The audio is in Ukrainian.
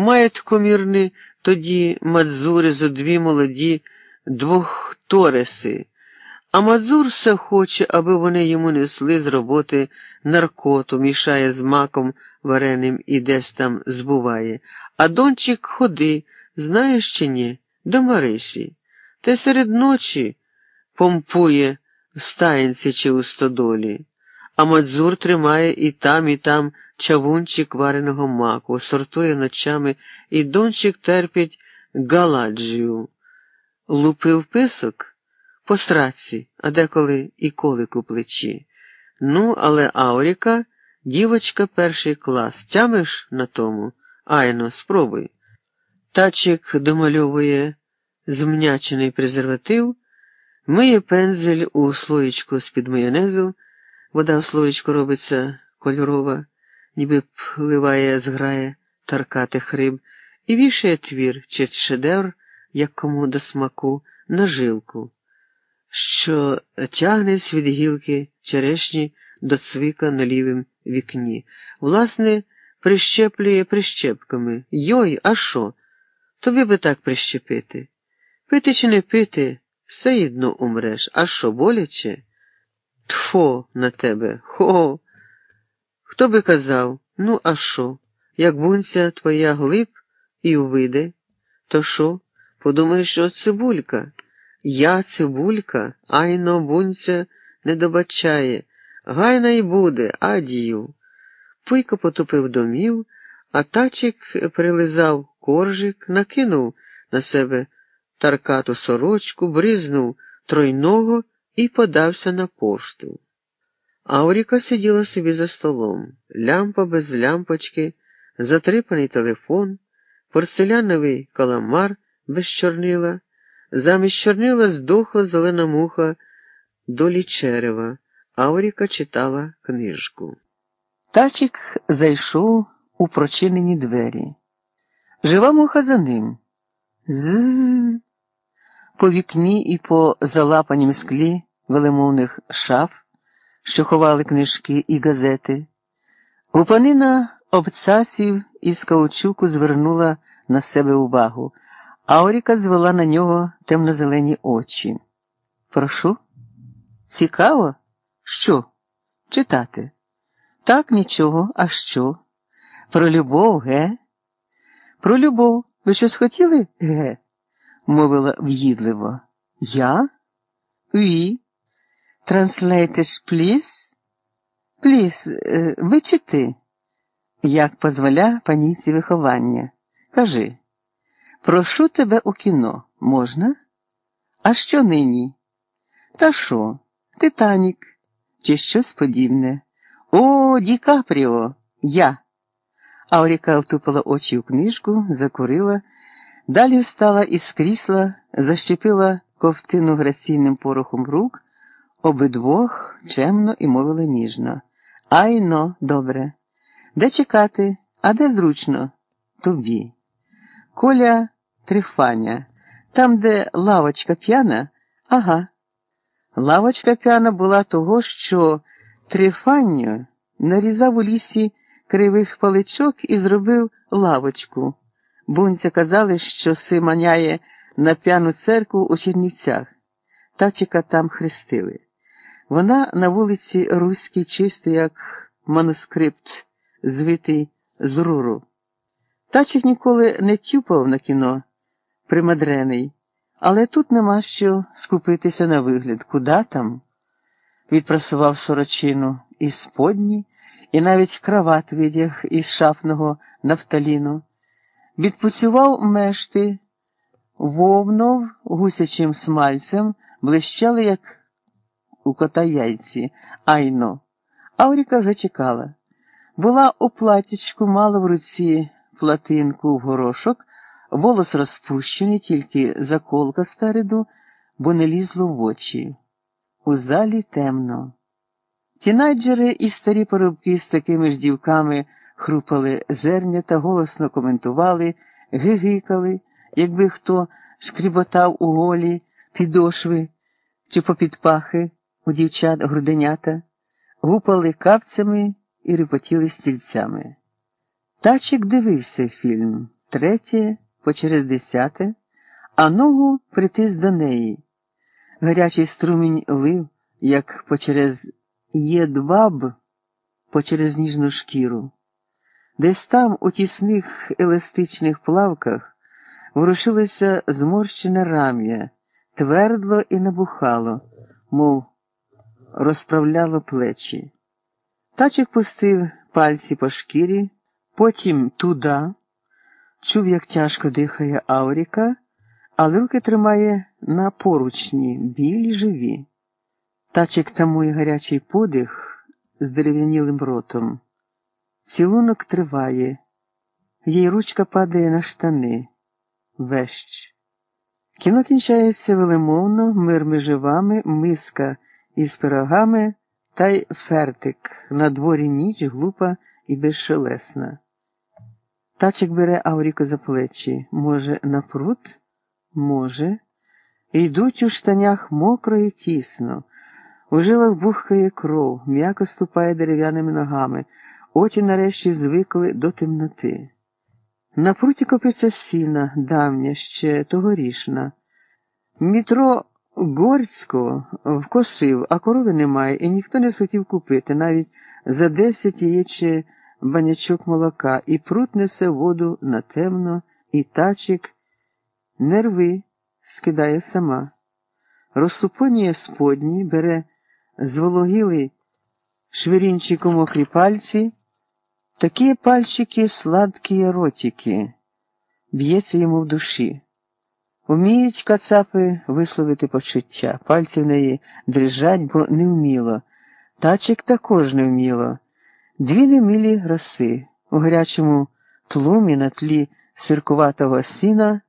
Мають комірні тоді мадзури зо дві молоді двох тореси, а мадзур все хоче, аби вони йому несли з роботи наркоту, мішає з маком вареним і десь там збуває. А дончик ходи, знаєш чи ні, до Марисі. Те серед ночі помпує в стаєнці чи у стодолі, а мадзур тримає і там, і там чавунчик вареного маку, сортує ночами, і дончик терпить галаджію. Лупив писок по страці, а деколи і колик у плечі. Ну, але Ауріка, дівочка перший клас. Тямиш на тому? Айно, спробуй. Тачик домальовує змнячений презерватив, миє пензель у слоєчку з-під майонезу, вода в слоєчку робиться кольорова, ніби пливає, зграє таркатих риб, і вішає твір чи шедевр, як кому до смаку, на жилку, що тягнеться від гілки черешні до цвіка на лівім вікні. Власне, прищеплює прищепками. Йой, а що? Тобі би так прищепити. Пити чи не пити, все одно умреш. А що, боляче? Тфо на тебе, хо. Хто би казав, ну, а що? Як бунця твоя глиб і увиде, то що? Подумаєш, що цибулька? Я цибулька, айно бунця не добачає. Гайна й буде, адію. Пуйко потупив домів, а тачик прилизав коржик, накинув на себе таркату сорочку, бризнув тройного і подався на пошту. Ауріка сиділа собі за столом, лямпа без лямпочки, затрипаний телефон, порцеляновий каламар без чорнила, замість чорнила здохла зелена муха долі черева. Ауріка читала книжку. Тачик зайшов у прочинені двері. Жива муха за ним. З. По вікні і по залапанім склі велемовних шаф, що ховали книжки і газети. Гупанина обцасів із каучуку звернула на себе увагу, Ауріка звела на нього темно-зелені очі. Прошу? Цікаво? Що? Читати? Так, нічого, а що? Про любов, ге? Про любов. Ви щось хотіли, ге? мовила в'їдливо. Я? Ві. Translated, please? Please, е, ви чи ти? Як позволя паніці виховання. Кажи, прошу тебе у кіно можна? А що нині? Та що? Титанік чи щось подібне. О, Ді Капріо, я. Ауріка втупила очі у книжку, закурила, далі встала із крісла, защепила ковтину граційним порохом рук, обидвох чемно і мовила ніжно. Айно, добре. Де чекати, а де зручно? Тобі. Коля Трифаня, там, де лавочка п'яна, ага. Лавочка п'яна була того, що Трифанню нарізав у лісі кривих паличок і зробив лавочку. Бунця казали, що си маняє на п'яну церкву у Чернівцях. Тачика там хрестили. Вона на вулиці Руській чисто, як манускрипт, звитий з руру. Тачик ніколи не тюпав на кіно, примадрений. Але тут нема що скупитися на вигляд. Куда там? Відпрасував сорочину із сподні і навіть крават видяг із шафного нафталіну. Відпуцював мешти, вовнов гусячим смальцем, блищали, як у кота яйці, айно. Ауріка вже чекала. Була у платічку, мала в руці платинку в горошок. Волос розпущений, тільки заколка спереду, бо не лізло в очі. У залі темно. Тінайджери і старі поробки з такими ж дівками хрупали зерня та голосно коментували, гигикали, якби хто шкріботав у голі, підошви чи попід пахи у дівчат груденята, гупали капцями і репотіли стільцями. Тачик дивився фільм. третє по через десяте, а ногу притис до неї. Гарячий струмінь лив, як по через єдваб, по через ніжну шкіру. Десь там, у тісних еластичних плавках, ворушилося зморщене рам'я, твердло і набухало, мов розправляло плечі. Тачик пустив пальці по шкірі, потім туда, чув, як тяжко дихає Авріка, але руки тримає на поручні, білі живі. Тачик тамує гарячий подих з дерев'янілим ротом. Цілунок триває, їй ручка падає на штани. Вещ. Кіно кінчається велемовно, мир між живами, миска із пирогами та й фертик. На дворі ніч глупа і безшелесна. Тачик бере Авріку за плечі. Може, на пруд? Може. Йдуть у штанях мокро і тісно. У жилах бухкає кров, м'яко ступає дерев'яними ногами, очі нарешті звикли до темноти. На пруті копиться сіна, давня, ще тогорішна. Мітро Горського вкосив, а корови немає, і ніхто не схотів купити, навіть за десять яєче банячок молока, і прут несе воду на темно, і тачик нерви скидає сама. Розсупонює сподні, бере звологілий швирінчиком мокрі пальці, такі пальчики сладкі ротики, б'ється йому в душі. Уміють кацапи висловити почуття, пальці в неї дрижать, бо не вміло. Тачик також не вміло. Дві немілі роси у гарячому тлумі на тлі сиркуватого сіна.